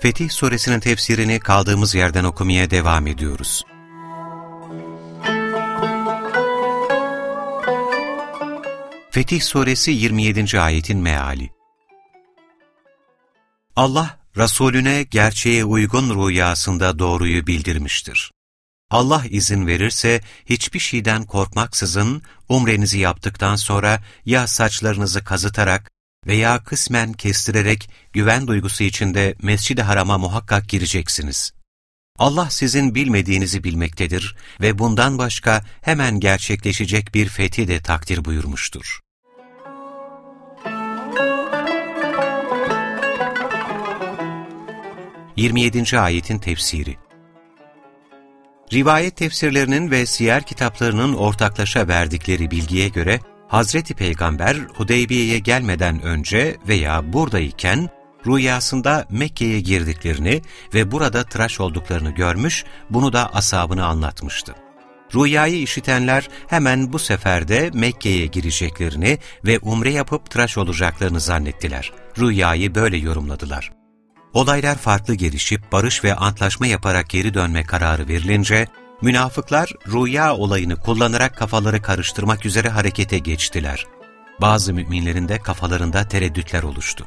Fetih Suresinin tefsirini kaldığımız yerden okumaya devam ediyoruz. Fetih Suresi 27. ayetin meali Allah, Resulüne gerçeğe uygun rüyasında doğruyu bildirmiştir. Allah izin verirse hiçbir şeyden korkmaksızın umrenizi yaptıktan sonra ya saçlarınızı kazıtarak veya kısmen kestirerek güven duygusu içinde Mescid-i Haram'a muhakkak gireceksiniz. Allah sizin bilmediğinizi bilmektedir ve bundan başka hemen gerçekleşecek bir fethi de takdir buyurmuştur. Yirmi yedinci ayetin tefsiri Rivayet tefsirlerinin ve siyer kitaplarının ortaklaşa verdikleri bilgiye göre, Hazreti Peygamber Hudeybiye'ye gelmeden önce veya buradayken rüyasında Mekke'ye girdiklerini ve burada tıraş olduklarını görmüş, bunu da asabına anlatmıştı. Rüyayı işitenler hemen bu seferde Mekke'ye gireceklerini ve umre yapıp tıraş olacaklarını zannettiler. Rüyayı böyle yorumladılar. Olaylar farklı gelişip barış ve antlaşma yaparak geri dönme kararı verilince, münafıklar rüya olayını kullanarak kafaları karıştırmak üzere harekete geçtiler. Bazı müminlerin de kafalarında tereddütler oluştu.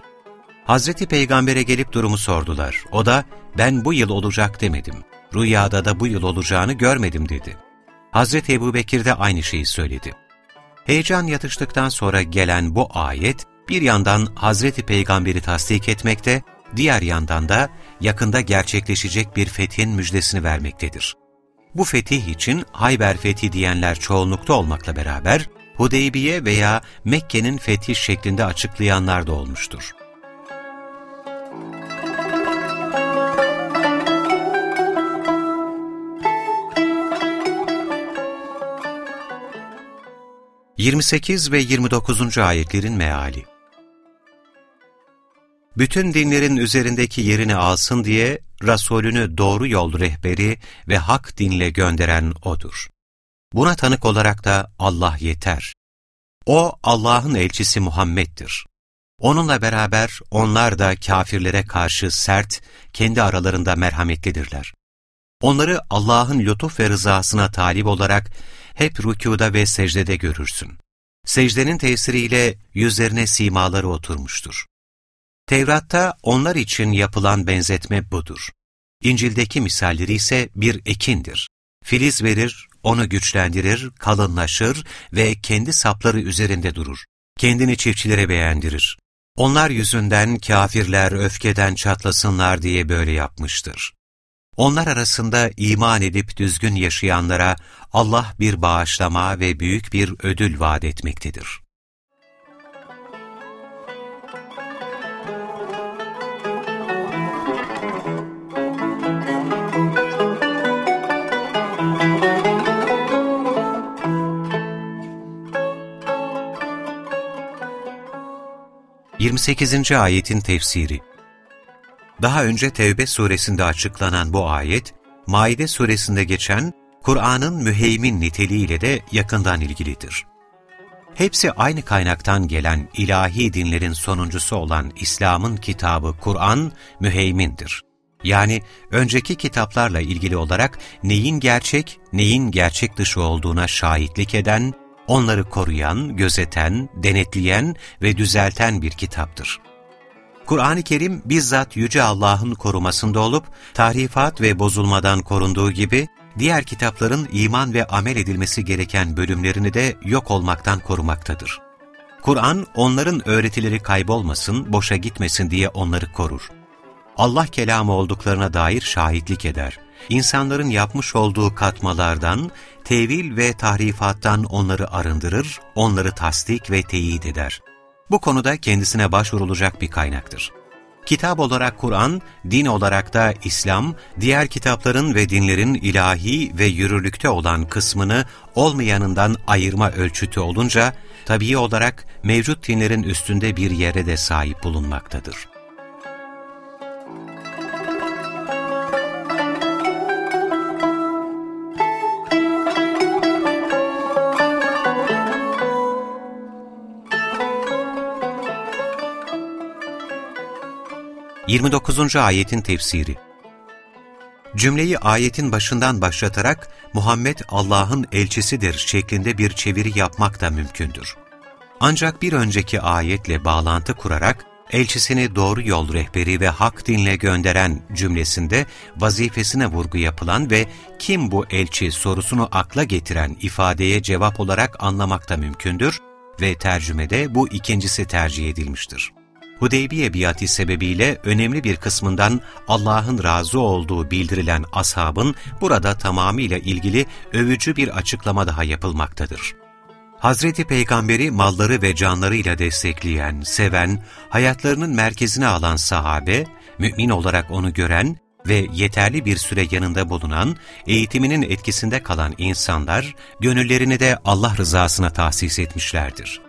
Hazreti Peygamber'e gelip durumu sordular. O da, ben bu yıl olacak demedim. Rüyada da bu yıl olacağını görmedim dedi. Hazreti Ebu Bekir de aynı şeyi söyledi. Heyecan yatıştıktan sonra gelen bu ayet, bir yandan Hazreti Peygamber'i tasdik etmekte, diğer yandan da yakında gerçekleşecek bir fethin müjdesini vermektedir. Bu fetih için Hayber fethi diyenler çoğunlukta olmakla beraber, Hudeybiye veya Mekke'nin fetih şeklinde açıklayanlar da olmuştur. Yirmi sekiz ve yirmi dokuzuncu ayetlerin meali bütün dinlerin üzerindeki yerini alsın diye Resulünü doğru yol rehberi ve hak dinle gönderen O'dur. Buna tanık olarak da Allah yeter. O Allah'ın elçisi Muhammed'dir. Onunla beraber onlar da kafirlere karşı sert, kendi aralarında merhametlidirler. Onları Allah'ın lütuf ve rızasına talip olarak hep rükuda ve secdede görürsün. Secdenin tesiriyle yüzlerine simaları oturmuştur. Tevrat'ta onlar için yapılan benzetme budur. İncil'deki misalleri ise bir ekindir. Filiz verir, onu güçlendirir, kalınlaşır ve kendi sapları üzerinde durur. Kendini çiftçilere beğendirir. Onlar yüzünden kafirler öfkeden çatlasınlar diye böyle yapmıştır. Onlar arasında iman edip düzgün yaşayanlara Allah bir bağışlama ve büyük bir ödül vaat etmektedir. 28. ayetin tefsiri Daha önce Tevbe suresinde açıklanan bu ayet, Maide suresinde geçen Kur'an'ın müheymin niteliğiyle de yakından ilgilidir. Hepsi aynı kaynaktan gelen ilahi dinlerin sonuncusu olan İslam'ın kitabı Kur'an müheymindir. Yani önceki kitaplarla ilgili olarak neyin gerçek, neyin gerçek dışı olduğuna şahitlik eden, onları koruyan, gözeten, denetleyen ve düzelten bir kitaptır. Kur'an-ı Kerim bizzat Yüce Allah'ın korumasında olup, tahrifat ve bozulmadan korunduğu gibi, diğer kitapların iman ve amel edilmesi gereken bölümlerini de yok olmaktan korumaktadır. Kur'an, onların öğretileri kaybolmasın, boşa gitmesin diye onları korur. Allah kelamı olduklarına dair şahitlik eder insanların yapmış olduğu katmalardan, tevil ve tahrifattan onları arındırır, onları tasdik ve teyit eder. Bu konuda kendisine başvurulacak bir kaynaktır. Kitap olarak Kur'an, din olarak da İslam, diğer kitapların ve dinlerin ilahi ve yürürlükte olan kısmını olmayanından ayırma ölçütü olunca, tabii olarak mevcut dinlerin üstünde bir yere de sahip bulunmaktadır. 29. Ayetin Tefsiri Cümleyi ayetin başından başlatarak Muhammed Allah'ın elçisidir şeklinde bir çeviri yapmak da mümkündür. Ancak bir önceki ayetle bağlantı kurarak elçisini doğru yol rehberi ve hak dinle gönderen cümlesinde vazifesine vurgu yapılan ve kim bu elçi sorusunu akla getiren ifadeye cevap olarak anlamak da mümkündür ve tercümede bu ikincisi tercih edilmiştir. Hudeybiye biati sebebiyle önemli bir kısmından Allah'ın razı olduğu bildirilen ashabın burada tamamıyla ilgili övücü bir açıklama daha yapılmaktadır. Hazreti Peygamberi malları ve canlarıyla destekleyen, seven, hayatlarının merkezine alan sahabe, mümin olarak onu gören ve yeterli bir süre yanında bulunan, eğitiminin etkisinde kalan insanlar, gönüllerini de Allah rızasına tahsis etmişlerdir.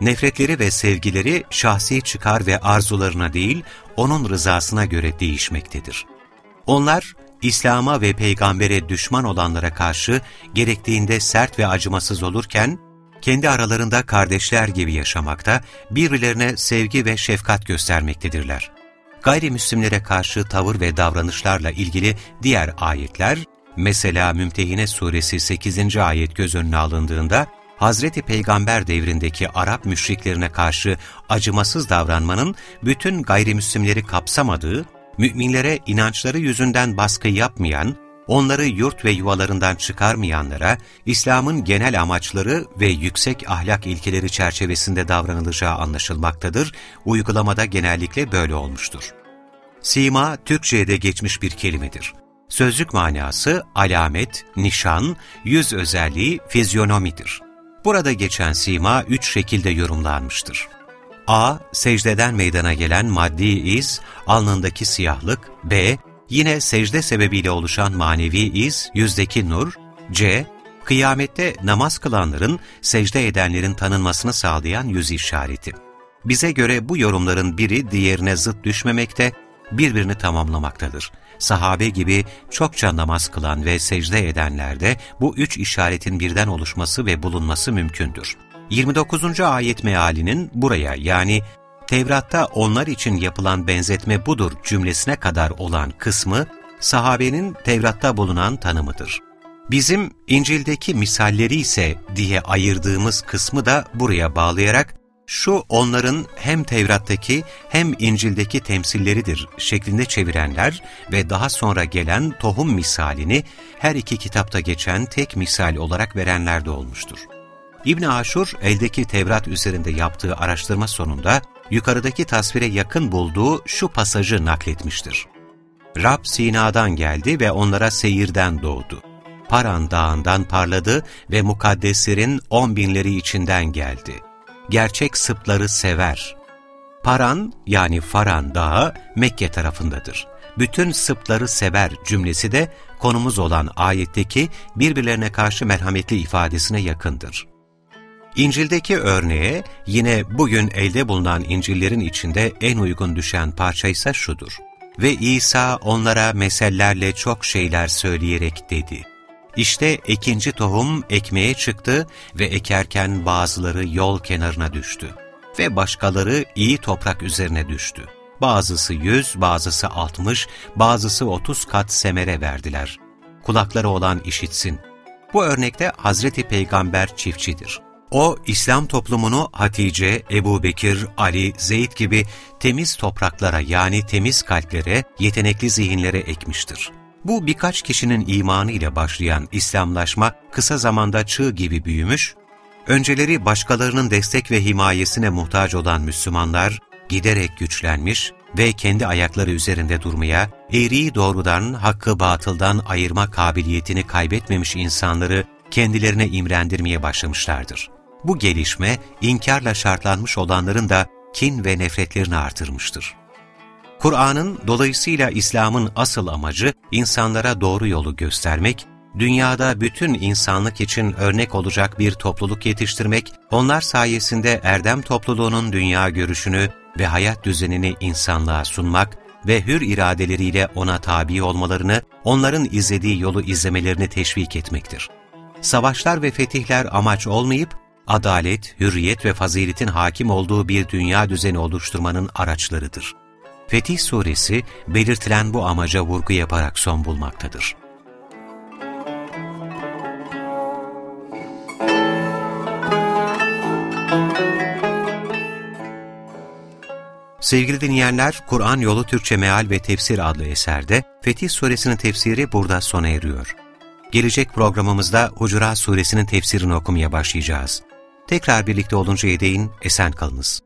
Nefretleri ve sevgileri şahsi çıkar ve arzularına değil, onun rızasına göre değişmektedir. Onlar, İslam'a ve peygambere düşman olanlara karşı gerektiğinde sert ve acımasız olurken, kendi aralarında kardeşler gibi yaşamakta, birbirlerine sevgi ve şefkat göstermektedirler. Gayrimüslimlere karşı tavır ve davranışlarla ilgili diğer ayetler, mesela Mümtehine Suresi 8. ayet göz önüne alındığında, Hazreti Peygamber devrindeki Arap müşriklerine karşı acımasız davranmanın bütün gayrimüslimleri kapsamadığı, müminlere inançları yüzünden baskı yapmayan, onları yurt ve yuvalarından çıkarmayanlara, İslam'ın genel amaçları ve yüksek ahlak ilkeleri çerçevesinde davranılacağı anlaşılmaktadır, uygulamada genellikle böyle olmuştur. Sima, Türkçe'de geçmiş bir kelimedir. Sözlük manası alamet, nişan, yüz özelliği, fizyonomidir. Burada geçen sima üç şekilde yorumlanmıştır. A. Secdeden meydana gelen maddi iz, alnındaki siyahlık. B. Yine secde sebebiyle oluşan manevi iz, yüzdeki nur. C. Kıyamette namaz kılanların, secde edenlerin tanınmasını sağlayan yüz işareti. Bize göre bu yorumların biri diğerine zıt düşmemekte, birbirini tamamlamaktadır sahabe gibi çokça namaz kılan ve secde edenlerde bu üç işaretin birden oluşması ve bulunması mümkündür. 29. ayet mealinin buraya yani Tevrat'ta onlar için yapılan benzetme budur cümlesine kadar olan kısmı, sahabenin Tevrat'ta bulunan tanımıdır. Bizim İncil'deki misalleri ise diye ayırdığımız kısmı da buraya bağlayarak şu onların hem Tevrat'taki hem İncil'deki temsilleridir şeklinde çevirenler ve daha sonra gelen tohum misalini her iki kitapta geçen tek misal olarak verenler de olmuştur. İbn Aşur eldeki Tevrat üzerinde yaptığı araştırma sonunda yukarıdaki tasvire yakın bulduğu şu pasajı nakletmiştir. Rab Sina'dan geldi ve onlara seyirden doğdu. Paran dağından parladı ve mukaddeslerin on binleri içinden geldi gerçek Sıpları sever. Paran yani Faran Dağı Mekke tarafındadır. Bütün Sıpları sever cümlesi de konumuz olan ayetteki birbirlerine karşı merhametli ifadesine yakındır. İncil'deki örneğe yine bugün elde bulunan İncil'lerin içinde en uygun düşen parça ise şudur. Ve İsa onlara mesellerle çok şeyler söyleyerek dedi. İşte ikinci tohum ekmeğe çıktı ve ekerken bazıları yol kenarına düştü ve başkaları iyi toprak üzerine düştü. Bazısı yüz, bazısı altmış, bazısı otuz kat semere verdiler. Kulakları olan işitsin. Bu örnekte Hazreti Peygamber çiftçidir. O, İslam toplumunu Hatice, Ebu Bekir, Ali, Zeyd gibi temiz topraklara yani temiz kalplere, yetenekli zihinlere ekmiştir. Bu birkaç kişinin imanı ile başlayan İslamlaşma kısa zamanda çığ gibi büyümüş, önceleri başkalarının destek ve himayesine muhtaç olan Müslümanlar giderek güçlenmiş ve kendi ayakları üzerinde durmaya, eğriyi doğrudan, hakkı batıldan ayırma kabiliyetini kaybetmemiş insanları kendilerine imrendirmeye başlamışlardır. Bu gelişme, inkarla şartlanmış olanların da kin ve nefretlerini artırmıştır. Kur'an'ın dolayısıyla İslam'ın asıl amacı insanlara doğru yolu göstermek, dünyada bütün insanlık için örnek olacak bir topluluk yetiştirmek, onlar sayesinde erdem topluluğunun dünya görüşünü ve hayat düzenini insanlığa sunmak ve hür iradeleriyle ona tabi olmalarını, onların izlediği yolu izlemelerini teşvik etmektir. Savaşlar ve fetihler amaç olmayıp, adalet, hürriyet ve faziletin hakim olduğu bir dünya düzeni oluşturmanın araçlarıdır. Fetih Suresi belirtilen bu amaca vurgu yaparak son bulmaktadır. Sevgili dinleyenler, Kur'an Yolu Türkçe Meal ve Tefsir adlı eserde Fetih Suresinin tefsiri burada sona eriyor. Gelecek programımızda Hucurat Suresinin tefsirini okumaya başlayacağız. Tekrar birlikte oluncaya değin esen kalınız.